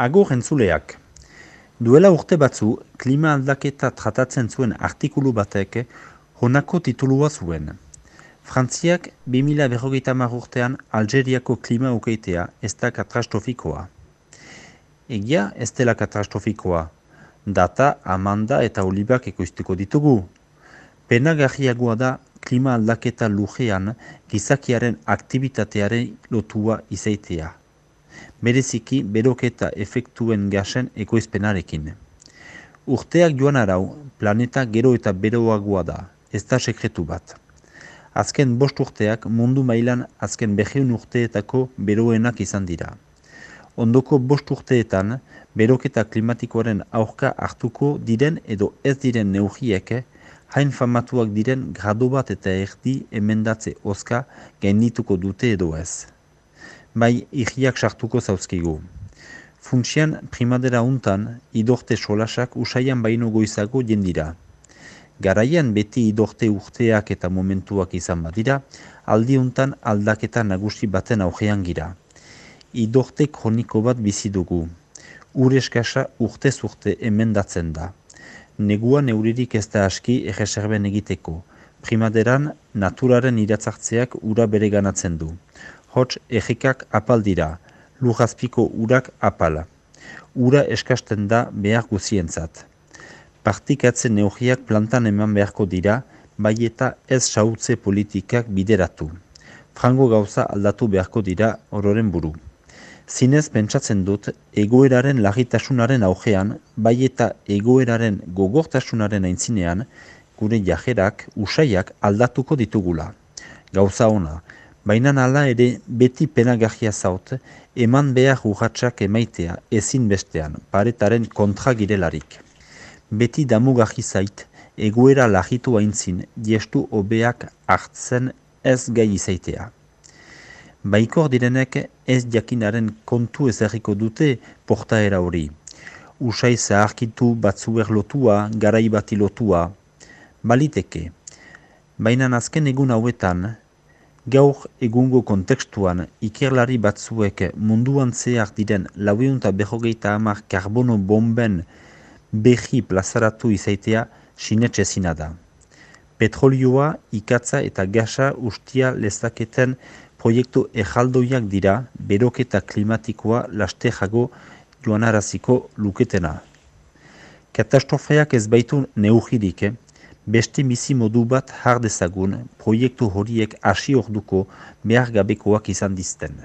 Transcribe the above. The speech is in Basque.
Agur entzuleak. Duela urte batzu, klima aldaketa tratatzen zuen artikulu batek honako titulua zuen. Frantziak 2000 berrogeita urtean Algeriako klima ukeitea ez da katastrofikoa. Egia ez dela katastrofikoa. Data, amanda eta olibak ekoiztuko ditugu. Penagarriagoa da klima aldaketa lujean gizakiaren aktivitatearen lotua izaitea bereziki beroketa efektuen gasen ekoizpenarekin. Urteak joan arau, planeta gero eta beroagoa da, ez da sekretu bat. Azken bost urteak mundu mailan azken beheun urteetako beroenak izan dira. Ondoko bost urteetan, beroketa klimatikoaren aurka hartuko diren edo ez diren neugiek, hain famatuak diren grado bat eta erdi emendatze oska gainituko dute edo ez bai ihiak sartuko zauzkigu. Funtsian primadera untan, idorte solasak usaian baino goizago jendira. Garaian beti idorte urteak eta momentuak izan badira, aldi untan aldaketa nagusi baten augean gira. Idorte kroniko bat bizi dugu. Ureskasa urte zurte emendatzen da. Neguan euririk ez da aski egeserben egiteko. Primaderan naturaren iratzartzeak ura bere ganatzen du hots egikak apal dira, lujazpiko urak apala. Ura eskasten da behar guzientzat. Partikatzen neogiak plantan eman beharko dira, bai eta ez sautze politikak bideratu. Frango gauza aldatu beharko dira ororen buru. Zinez pentsatzen dut, egoeraren lagitasunaren augean, bai eta egoeraren gogortasunaren aintzinean, gure jajerak, usaiak aldatuko ditugula. Gauza ona, Baina nala ere beti penagahia zaut, eman behar urratxak emaitea ezin bestean, paretaren kontra girelarik. Beti damugahi zait, egoera lagitu haintzin, diestu obeak hartzen ez gai izaitea. Baikor direnek ez jakinaren kontu ezerriko dute portaera hori. Usai zaharkitu batzuer lotua, garai bati lotua. Baliteke. Baina azken egun hauetan, Gaur egungo kontekstuan ikerlari batzuek munduan zehar diren laueunta behogeita hamar karbono bomben behi plazaratu izaitea sinetxezina da. Petrolioa, ikatza eta gasa ustia lezaketen proiektu ejaldoiak dira beroketa klimatikoa lastejago joanaraziko luketena. Katastrofeak ez baitu neugirik, eh? Beste bizi modu bat har dezagun proiektu horiek hasi orduko behar gabekoak izan dizten.